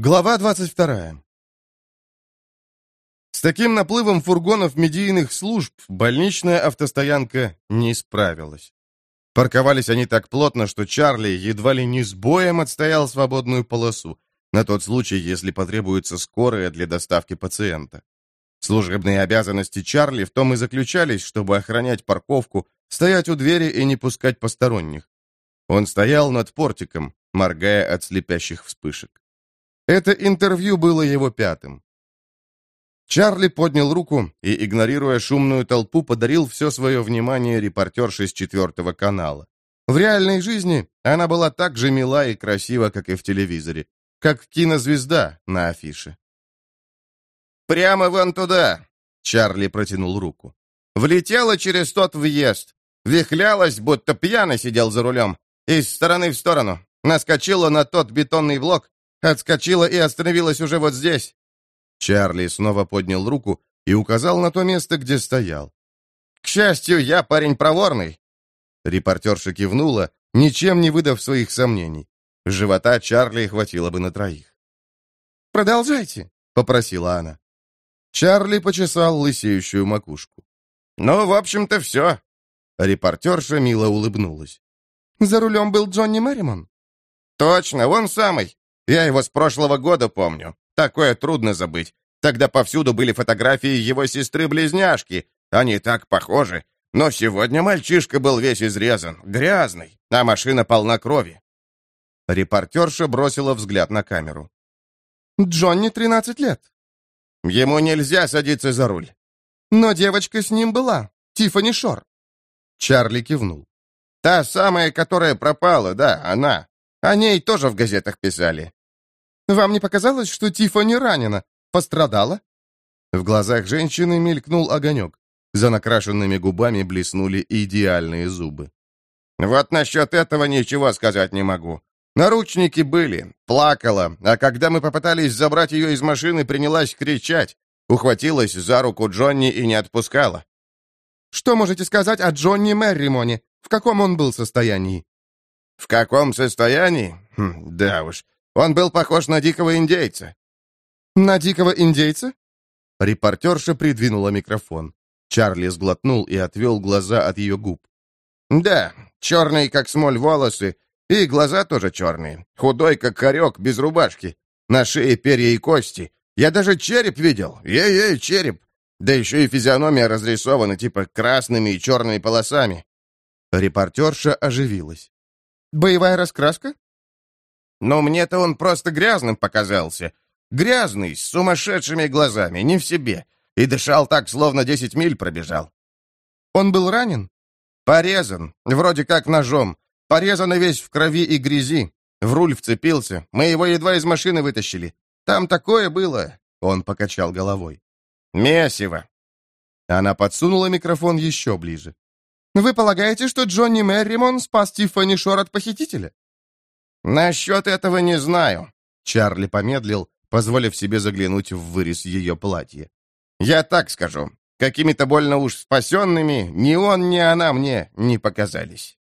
Глава 22. С таким наплывом фургонов медийных служб больничная автостоянка не справилась. Парковались они так плотно, что Чарли едва ли не с боем отстоял свободную полосу, на тот случай, если потребуется скорая для доставки пациента. Служебные обязанности Чарли в том и заключались, чтобы охранять парковку, стоять у двери и не пускать посторонних. Он стоял над портиком, моргая от слепящих вспышек. Это интервью было его пятым. Чарли поднял руку и, игнорируя шумную толпу, подарил все свое внимание репортерше с четвертого канала. В реальной жизни она была так же мила и красива, как и в телевизоре, как кинозвезда на афише. «Прямо вон туда!» — Чарли протянул руку. «Влетела через тот въезд, вихлялась, будто пьяно сидел за рулем, из стороны в сторону, наскочила на тот бетонный блок, отскочила и остановилась уже вот здесь. Чарли снова поднял руку и указал на то место, где стоял. «К счастью, я парень проворный!» Репортерша кивнула, ничем не выдав своих сомнений. Живота Чарли хватило бы на троих. «Продолжайте», — попросила она. Чарли почесал лысеющую макушку. «Ну, в общем-то, все». Репортерша мило улыбнулась. «За рулем был Джонни Мэримон?» «Точно, он самый. Я его с прошлого года помню. Такое трудно забыть. Тогда повсюду были фотографии его сестры-близняшки. Они так похожи. Но сегодня мальчишка был весь изрезан, грязный, а машина полна крови. Репортерша бросила взгляд на камеру. «Джонни 13 лет». «Ему нельзя садиться за руль». «Но девочка с ним была, Тиффани Шор». Чарли кивнул. «Та самая, которая пропала, да, она. О ней тоже в газетах писали. Вам не показалось, что Тиффани ранена? Пострадала?» В глазах женщины мелькнул огонек. За накрашенными губами блеснули идеальные зубы. «Вот насчет этого ничего сказать не могу. Наручники были, плакала, а когда мы попытались забрать ее из машины, принялась кричать. Ухватилась за руку Джонни и не отпускала. «Что можете сказать о Джонни Мерримоне? В каком он был состоянии?» «В каком состоянии? Хм, да уж, он был похож на дикого индейца». «На дикого индейца?» Репортерша придвинула микрофон. Чарли сглотнул и отвел глаза от ее губ. «Да, черные, как смоль, волосы, и глаза тоже черные. Худой, как хорек, без рубашки. На шее перья и кости. Я даже череп видел. Ей-ей, череп. Да еще и физиономия разрисована, типа красными и черными полосами». Репортерша оживилась. «Боевая раскраска?» Но мне-то он просто грязным показался. Грязный, с сумасшедшими глазами, не в себе. И дышал так, словно десять миль пробежал. Он был ранен? Порезан, вроде как ножом. Порезан весь в крови и грязи. В руль вцепился. Мы его едва из машины вытащили. Там такое было. Он покачал головой. Месиво. Она подсунула микрофон еще ближе. «Вы полагаете, что Джонни Мерримон спас Тиффани Шор от похитителя?» «Насчет этого не знаю», — Чарли помедлил, позволив себе заглянуть в вырез ее платья. «Я так скажу. Какими-то больно уж спасенными ни он, ни она мне не показались».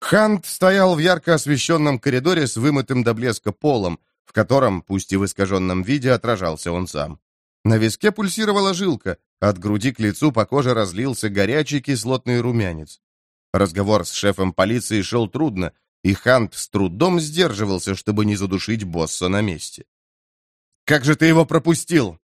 Хант стоял в ярко освещенном коридоре с вымытым до блеска полом, в котором, пусть и в искаженном виде, отражался он сам. На виске пульсировала жилка, от груди к лицу по коже разлился горячий кислотный румянец. Разговор с шефом полиции шел трудно, и Хант с трудом сдерживался, чтобы не задушить босса на месте. «Как же ты его пропустил?»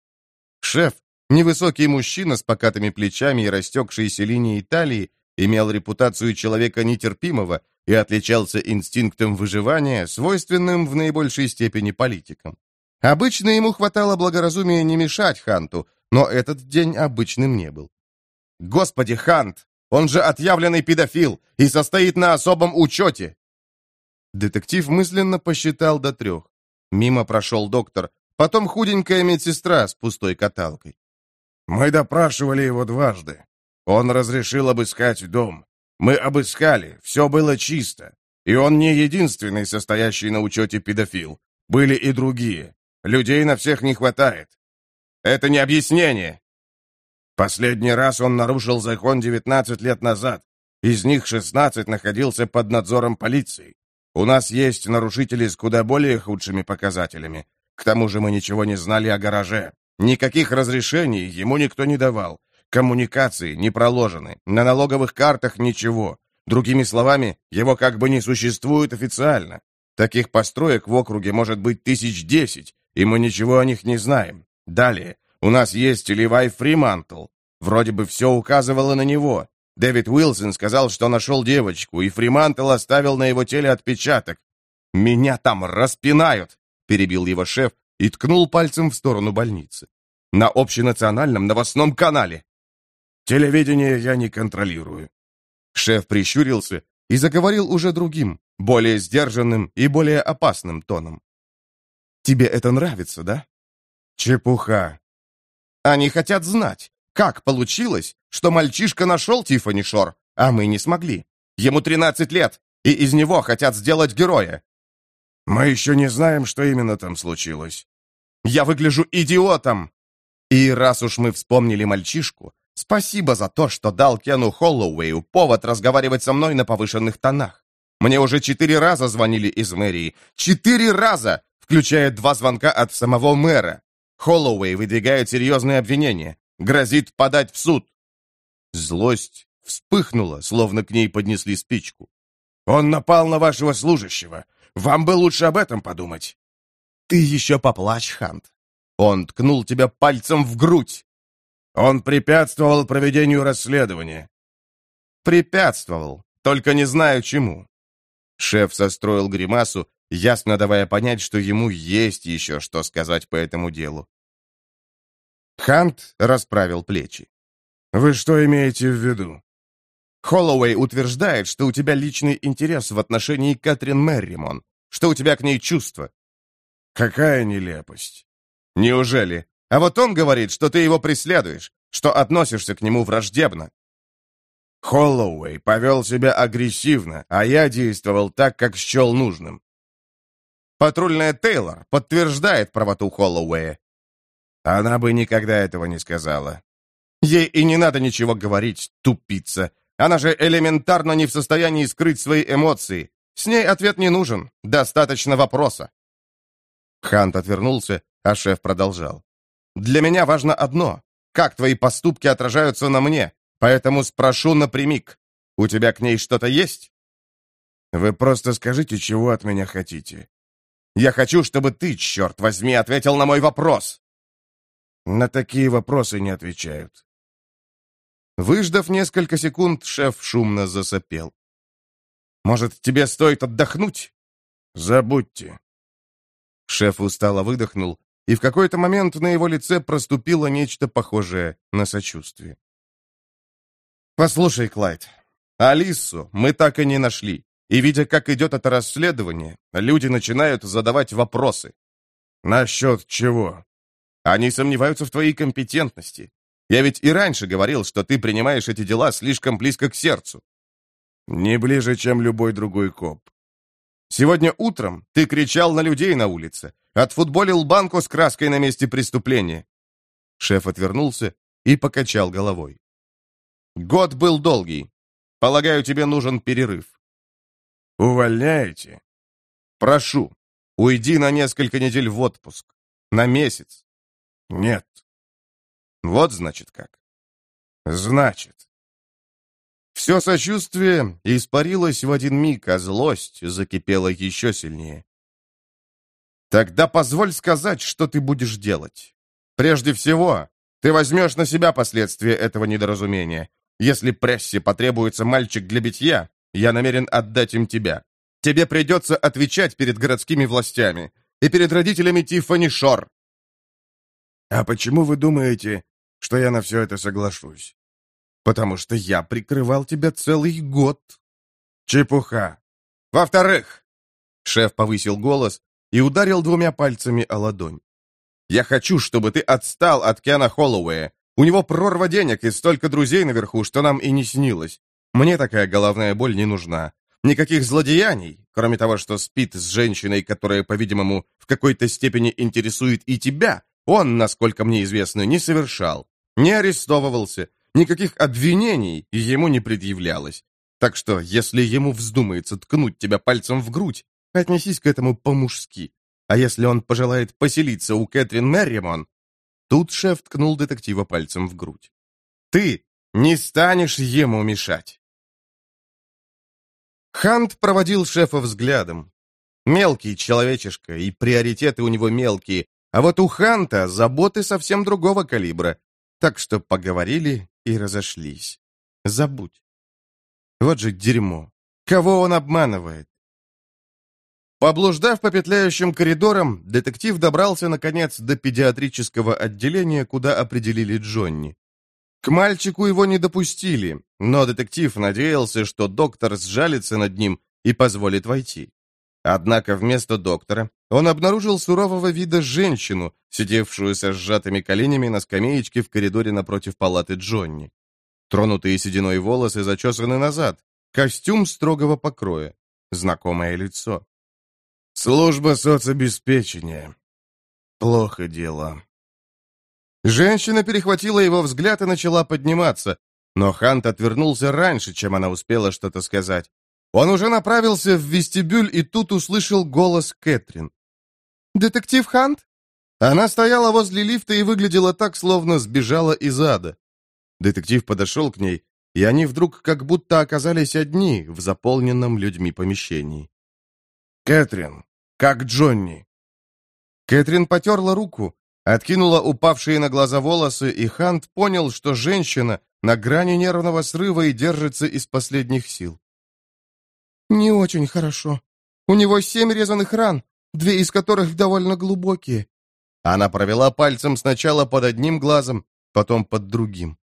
Шеф, невысокий мужчина с покатыми плечами и растекшейся линией талии, имел репутацию человека нетерпимого и отличался инстинктом выживания, свойственным в наибольшей степени политикам. Обычно ему хватало благоразумия не мешать Ханту, но этот день обычным не был. «Господи, Хант! Он же отъявленный педофил и состоит на особом учете!» Детектив мысленно посчитал до трех. Мимо прошел доктор, потом худенькая медсестра с пустой каталкой. «Мы допрашивали его дважды. Он разрешил обыскать дом. Мы обыскали, все было чисто. И он не единственный состоящий на учете педофил. Были и другие. Людей на всех не хватает. Это не объяснение. Последний раз он нарушил закон 19 лет назад. Из них 16 находился под надзором полиции. У нас есть нарушители с куда более худшими показателями. К тому же мы ничего не знали о гараже. Никаких разрешений ему никто не давал. Коммуникации не проложены. На налоговых картах ничего. Другими словами, его как бы не существует официально. Таких построек в округе может быть тысяч десять, и мы ничего о них не знаем. Далее, у нас есть Левай Фримантл. Вроде бы все указывало на него. Дэвид Уилсон сказал, что нашел девочку, и Фримантл оставил на его теле отпечаток. «Меня там распинают!» — перебил его шеф и ткнул пальцем в сторону больницы. «На общенациональном новостном канале!» «Телевидение я не контролирую». Шеф прищурился и заговорил уже другим, более сдержанным и более опасным тоном. «Тебе это нравится, да?» «Чепуха!» «Они хотят знать, как получилось, что мальчишка нашел Тиффани Шор, а мы не смогли? Ему 13 лет, и из него хотят сделать героя. Мы еще не знаем, что именно там случилось. Я выгляжу идиотом. И раз уж мы вспомнили мальчишку, спасибо за то, что дал Кену Холлоуэю повод разговаривать со мной на повышенных тонах. Мне уже четыре раза звонили из мэрии. Четыре раза, включая два звонка от самого мэра. Холлоуэй выдвигает серьезные обвинения. Грозит подать в суд. Злость вспыхнула, словно к ней поднесли спичку. «Он напал на вашего служащего. Вам бы лучше об этом подумать». «Ты еще поплачь, Хант». Он ткнул тебя пальцем в грудь. Он препятствовал проведению расследования. Препятствовал, только не знаю чему. Шеф состроил гримасу, ясно давая понять, что ему есть еще что сказать по этому делу. Хант расправил плечи. «Вы что имеете в виду?» «Холлоуэй утверждает, что у тебя личный интерес в отношении Кэтрин Мерримон, что у тебя к ней чувства». «Какая нелепость!» «Неужели? А вот он говорит, что ты его преследуешь, что относишься к нему враждебно». Холлоуэй повел себя агрессивно, а я действовал так, как счел нужным. Патрульная Тейлор подтверждает правоту Холлоуэя. Она бы никогда этого не сказала. Ей и не надо ничего говорить, тупица. Она же элементарно не в состоянии скрыть свои эмоции. С ней ответ не нужен, достаточно вопроса. Хант отвернулся, а шеф продолжал. «Для меня важно одно. Как твои поступки отражаются на мне? Поэтому спрошу напрямик. У тебя к ней что-то есть?» «Вы просто скажите, чего от меня хотите». «Я хочу, чтобы ты, черт возьми, ответил на мой вопрос!» На такие вопросы не отвечают. Выждав несколько секунд, шеф шумно засопел. «Может, тебе стоит отдохнуть?» «Забудьте». Шеф устало выдохнул, и в какой-то момент на его лице проступило нечто похожее на сочувствие. «Послушай, Клайд, Алису мы так и не нашли, и, видя, как идет это расследование, люди начинают задавать вопросы». «Насчет чего?» Они сомневаются в твоей компетентности. Я ведь и раньше говорил, что ты принимаешь эти дела слишком близко к сердцу. Не ближе, чем любой другой коп. Сегодня утром ты кричал на людей на улице, отфутболил банку с краской на месте преступления. Шеф отвернулся и покачал головой. Год был долгий. Полагаю, тебе нужен перерыв. Увольняете? Прошу, уйди на несколько недель в отпуск. На месяц. Нет. Вот значит как. Значит. Все сочувствие испарилось в один миг, а злость закипела еще сильнее. Тогда позволь сказать, что ты будешь делать. Прежде всего, ты возьмешь на себя последствия этого недоразумения. Если прессе потребуется мальчик для битья, я намерен отдать им тебя. Тебе придется отвечать перед городскими властями и перед родителями Тиффани Шор, «А почему вы думаете, что я на все это соглашусь?» «Потому что я прикрывал тебя целый год». «Чепуха!» «Во-вторых...» Шеф повысил голос и ударил двумя пальцами о ладонь. «Я хочу, чтобы ты отстал от Кена Холлоуэя. У него прорва денег и столько друзей наверху, что нам и не снилось. Мне такая головная боль не нужна. Никаких злодеяний, кроме того, что спит с женщиной, которая, по-видимому, в какой-то степени интересует и тебя, он, насколько мне известно, не совершал, не арестовывался, никаких обвинений ему не предъявлялось. Так что, если ему вздумается ткнуть тебя пальцем в грудь, отнесись к этому по-мужски. А если он пожелает поселиться у Кэтрин Мерримон...» Тут шеф ткнул детектива пальцем в грудь. «Ты не станешь ему мешать!» Хант проводил шефа взглядом. Мелкий человечишка, и приоритеты у него мелкие, а вот у Ханта заботы совсем другого калибра. Так что поговорили и разошлись. Забудь. Вот же дерьмо. Кого он обманывает? Поблуждав по петляющим коридорам, детектив добрался, наконец, до педиатрического отделения, куда определили Джонни. К мальчику его не допустили, но детектив надеялся, что доктор сжалится над ним и позволит войти. Однако вместо доктора он обнаружил сурового вида женщину, сидевшую со сжатыми коленями на скамеечке в коридоре напротив палаты Джонни. Тронутые сединой волосы зачесаны назад, костюм строгого покроя, знакомое лицо. Служба соцобеспечения. Плохо дело. Женщина перехватила его взгляд и начала подниматься, но Хант отвернулся раньше, чем она успела что-то сказать. Он уже направился в вестибюль и тут услышал голос Кэтрин. «Детектив Хант?» Она стояла возле лифта и выглядела так, словно сбежала из ада. Детектив подошел к ней, и они вдруг как будто оказались одни в заполненном людьми помещении. «Кэтрин, как Джонни?» Кэтрин потерла руку, откинула упавшие на глаза волосы, и Хант понял, что женщина на грани нервного срыва и держится из последних сил. «Не очень хорошо. У него семь резаных ран, две из которых довольно глубокие». Она провела пальцем сначала под одним глазом, потом под другим.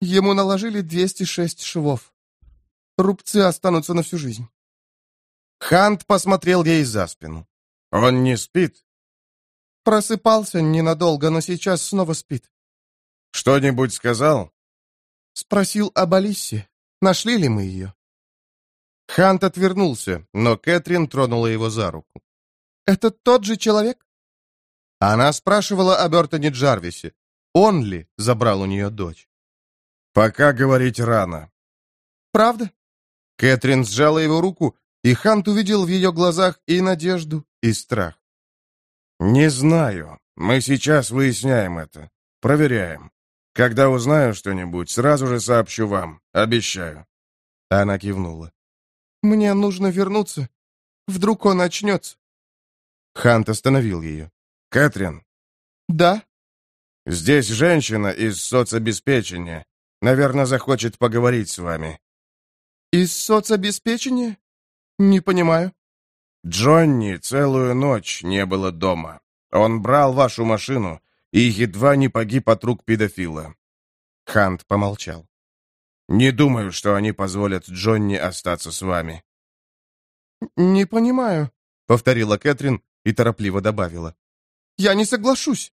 Ему наложили 206 швов. Рубцы останутся на всю жизнь. Хант посмотрел ей за спину. «Он не спит?» «Просыпался ненадолго, но сейчас снова спит». «Что-нибудь сказал?» «Спросил об Алисе. Нашли ли мы ее?» Хант отвернулся, но Кэтрин тронула его за руку. «Это тот же человек?» Она спрашивала о Бертоне Джарвисе. Он ли забрал у нее дочь? «Пока говорить рано». «Правда?» Кэтрин сжала его руку, и Хант увидел в ее глазах и надежду, и страх. «Не знаю. Мы сейчас выясняем это. Проверяем. Когда узнаю что-нибудь, сразу же сообщу вам. Обещаю». Она кивнула. «Мне нужно вернуться. Вдруг он очнется». Хант остановил ее. «Кэтрин?» «Да?» «Здесь женщина из соцобеспечения. Наверное, захочет поговорить с вами». «Из соцобеспечения? Не понимаю». «Джонни целую ночь не было дома. Он брал вашу машину и едва не погиб от рук педофила». Хант помолчал. «Не думаю, что они позволят Джонни остаться с вами». «Не понимаю», — повторила Кэтрин и торопливо добавила. «Я не соглашусь».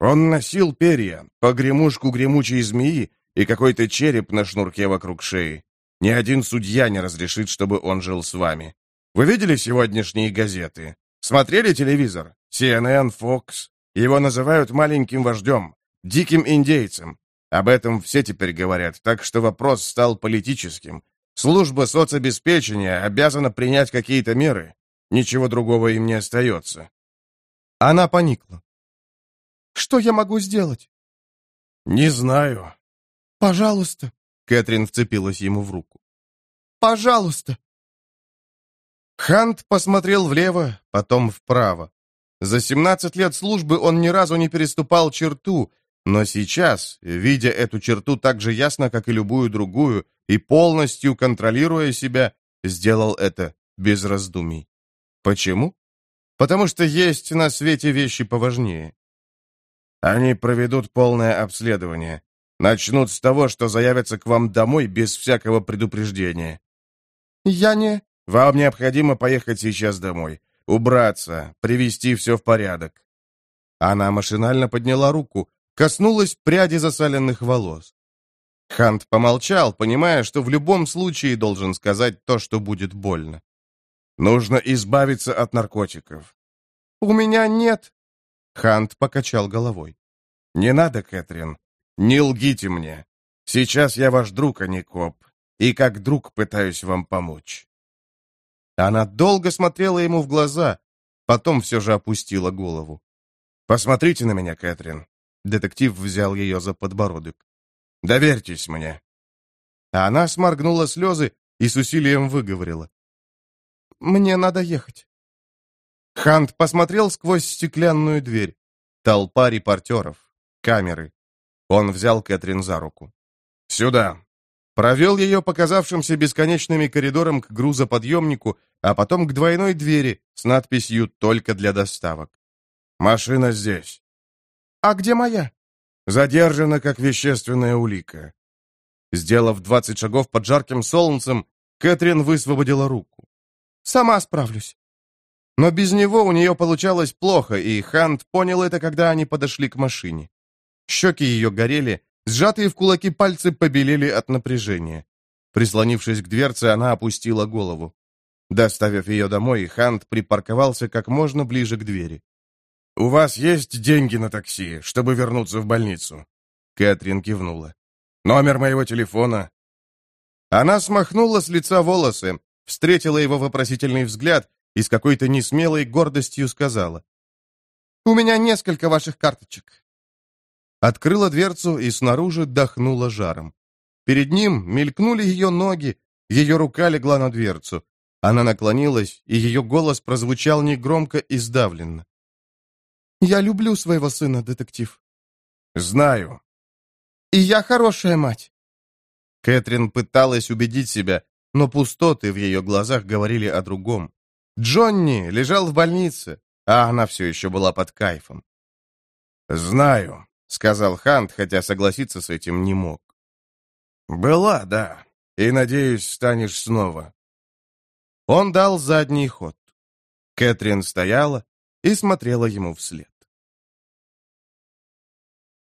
Он носил перья, погремушку гремучей змеи и какой-то череп на шнурке вокруг шеи. Ни один судья не разрешит, чтобы он жил с вами. Вы видели сегодняшние газеты? Смотрели телевизор? CNN, Fox? Его называют маленьким вождем, диким индейцем. Об этом все теперь говорят, так что вопрос стал политическим. Служба соцобеспечения обязана принять какие-то меры. Ничего другого им не остается. Она поникла. «Что я могу сделать?» «Не знаю. «Пожалуйста!» — Кэтрин вцепилась ему в руку. «Пожалуйста!» Хант посмотрел влево, потом вправо. За 17 лет службы он ни разу не переступал черту, но сейчас, видя эту черту так же ясно, как и любую другую, и полностью контролируя себя, сделал это без раздумий. Почему? Потому что есть на свете вещи поважнее. Они проведут полное обследование. Начнут с того, что заявятся к вам домой без всякого предупреждения. Я не... Вам необходимо поехать сейчас домой. Убраться, привести все в порядок. Она машинально подняла руку, коснулась пряди засаленных волос. Хант помолчал, понимая, что в любом случае должен сказать то, что будет больно. «Нужно избавиться от наркотиков». «У меня нет». Хант покачал головой. «Не надо, Кэтрин. Не лгите мне. Сейчас я ваш друг, а не коп. и как друг пытаюсь вам помочь». Она долго смотрела ему в глаза, потом все же опустила голову. «Посмотрите на меня, Кэтрин». Детектив взял ее за подбородок. «Доверьтесь мне». А она сморгнула слезы и с усилием выговорила. «Мне надо ехать». Хант посмотрел сквозь стеклянную дверь. Толпа репортеров, камеры. Он взял Кэтрин за руку. «Сюда». Провел ее показавшимся бесконечными коридором к грузоподъемнику, а потом к двойной двери с надписью «Только для доставок». «Машина здесь». «А где моя?» «Задержана как вещественная улика». Сделав двадцать шагов под жарким солнцем, Кэтрин высвободила руку. «Сама справлюсь». Но без него у нее получалось плохо, и Хант понял это, когда они подошли к машине. Щеки ее горели, сжатые в кулаки пальцы побелели от напряжения. Прислонившись к дверце, она опустила голову. Доставив ее домой, Хант припарковался как можно ближе к двери. «У вас есть деньги на такси, чтобы вернуться в больницу?» Кэтрин кивнула. «Номер моего телефона?» Она смахнула с лица волосы, встретила его вопросительный взгляд и с какой-то несмелой гордостью сказала. «У меня несколько ваших карточек». Открыла дверцу и снаружи дохнула жаром. Перед ним мелькнули ее ноги, ее рука легла на дверцу. Она наклонилась, и ее голос прозвучал негромко и сдавленно. «Я люблю своего сына, детектив». «Знаю». «И я хорошая мать». Кэтрин пыталась убедить себя, но пустоты в ее глазах говорили о другом. Джонни лежал в больнице, а она все еще была под кайфом. «Знаю», — сказал Хант, хотя согласиться с этим не мог. «Была, да, и, надеюсь, станешь снова». Он дал задний ход. Кэтрин стояла и смотрела ему вслед.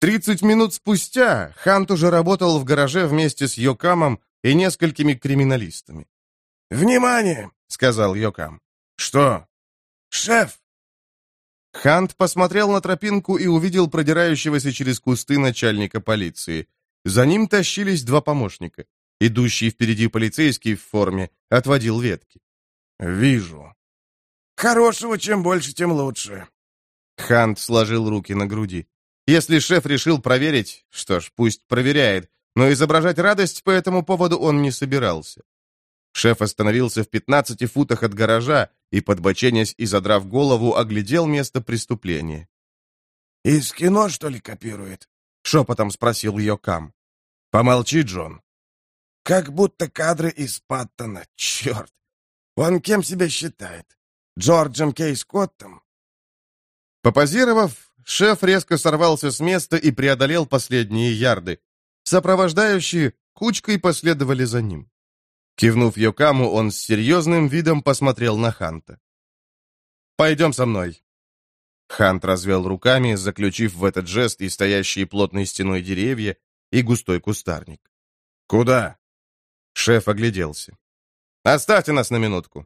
Тридцать минут спустя Хант уже работал в гараже вместе с Йокамом и несколькими криминалистами. «Внимание!» — сказал Йокам. «Что?» «Шеф!» Хант посмотрел на тропинку и увидел продирающегося через кусты начальника полиции. За ним тащились два помощника. Идущий впереди полицейский в форме отводил ветки. «Вижу». «Хорошего чем больше, тем лучше». Хант сложил руки на груди. Если шеф решил проверить, что ж, пусть проверяет, но изображать радость по этому поводу он не собирался. Шеф остановился в 15 футах от гаража и, подбоченясь и задрав голову, оглядел место преступления. «Из кино, что ли, копирует?» — шепотом спросил Йокам. «Помолчи, Джон». «Как будто кадры из Паттона, черт! Он кем себя считает? Джорджем Кей Скоттом?» Попозировав, шеф резко сорвался с места и преодолел последние ярды. Сопровождающие кучкой последовали за ним. Кивнув Йокаму, он с серьезным видом посмотрел на Ханта. «Пойдем со мной». Хант развел руками, заключив в этот жест и стоящие плотной стеной деревья, и густой кустарник. «Куда?» Шеф огляделся. «Оставьте нас на минутку».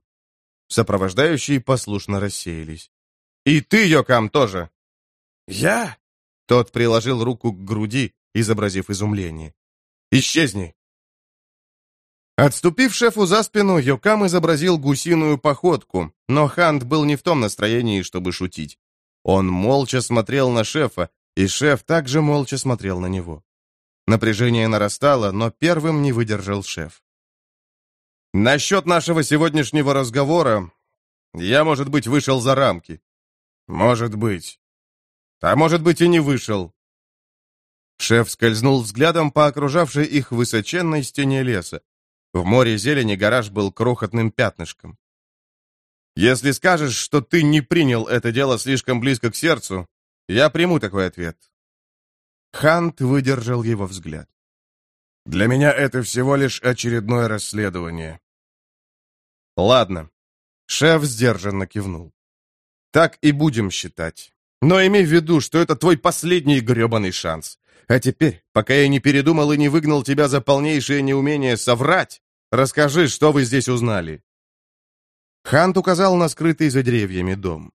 Сопровождающие послушно рассеялись. «И ты, Йокам, тоже!» «Я?» Тот приложил руку к груди, изобразив изумление. «Исчезни!» Отступив шефу за спину, Йокам изобразил гусиную походку, но Хант был не в том настроении, чтобы шутить. Он молча смотрел на шефа, и шеф также молча смотрел на него. Напряжение нарастало, но первым не выдержал шеф. «Насчет нашего сегодняшнего разговора я, может быть, вышел за рамки». «Может быть». «А может быть, и не вышел». Шеф скользнул взглядом по окружавшей их высоченной стене леса. В море зелени гараж был крохотным пятнышком. «Если скажешь, что ты не принял это дело слишком близко к сердцу, я приму такой ответ». Хант выдержал его взгляд. «Для меня это всего лишь очередное расследование». «Ладно». Шеф сдержанно кивнул. «Так и будем считать. Но имей в виду, что это твой последний гребаный шанс. А теперь, пока я не передумал и не выгнал тебя за полнейшее неумение соврать, Расскажи, что вы здесь узнали?» Хант указал на скрытый за деревьями дом.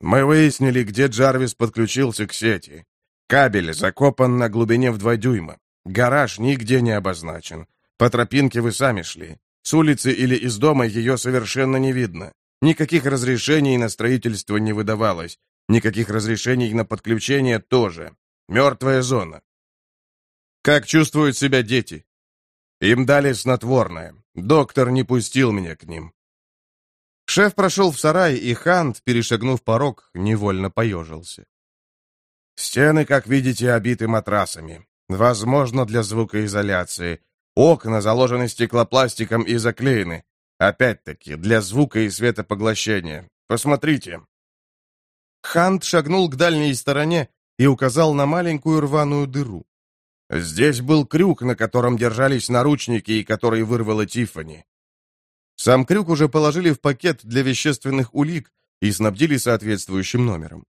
«Мы выяснили, где Джарвис подключился к сети. Кабель закопан на глубине в два дюйма. Гараж нигде не обозначен. По тропинке вы сами шли. С улицы или из дома ее совершенно не видно. Никаких разрешений на строительство не выдавалось. Никаких разрешений на подключение тоже. Мертвая зона. Как чувствуют себя дети? Им дали снотворное. Доктор не пустил меня к ним. Шеф прошел в сарай, и Хант, перешагнув порог, невольно поежился. Стены, как видите, обиты матрасами. Возможно, для звукоизоляции. Окна заложены стеклопластиком и заклеены. Опять-таки, для звука и светопоглощения. Посмотрите. Хант шагнул к дальней стороне и указал на маленькую рваную дыру. Здесь был крюк, на котором держались наручники и который вырвало Тиффани. Сам крюк уже положили в пакет для вещественных улик и снабдили соответствующим номером.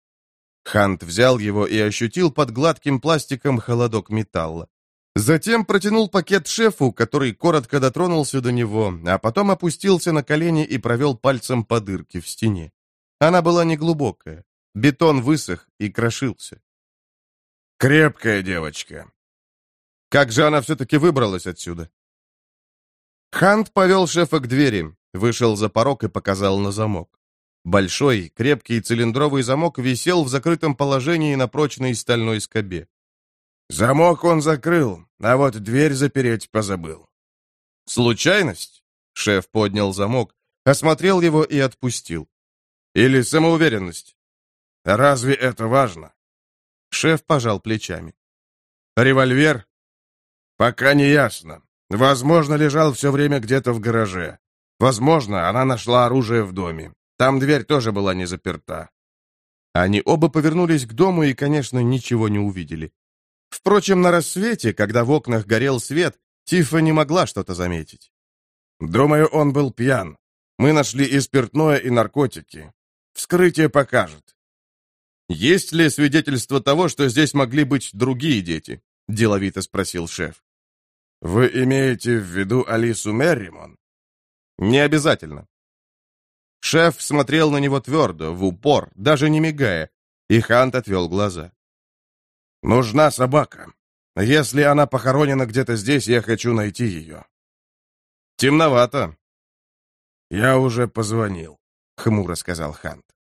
Хант взял его и ощутил под гладким пластиком холодок металла. Затем протянул пакет шефу, который коротко дотронулся до него, а потом опустился на колени и провел пальцем по дырке в стене. Она была неглубокая. Бетон высох и крошился. «Крепкая девочка». Как же она все-таки выбралась отсюда? Хант повел шефа к двери, вышел за порог и показал на замок. Большой, крепкий цилиндровый замок висел в закрытом положении на прочной стальной скобе. Замок он закрыл, а вот дверь запереть позабыл. Случайность? Шеф поднял замок, осмотрел его и отпустил. Или самоуверенность? Разве это важно? Шеф пожал плечами. Револьвер? Пока не ясно. Возможно, лежал все время где-то в гараже. Возможно, она нашла оружие в доме. Там дверь тоже была не заперта. Они оба повернулись к дому и, конечно, ничего не увидели. Впрочем, на рассвете, когда в окнах горел свет, Тиффа не могла что-то заметить. «Думаю, он был пьян. Мы нашли и спиртное, и наркотики. Вскрытие покажет». «Есть ли свидетельство того, что здесь могли быть другие дети?» — деловито спросил шеф. «Вы имеете в виду Алису Мерримон?» «Не обязательно. Шеф смотрел на него твердо, в упор, даже не мигая, и Хант отвел глаза. «Нужна собака. Если она похоронена где-то здесь, я хочу найти ее». «Темновато». «Я уже позвонил», — хмуро сказал Хант.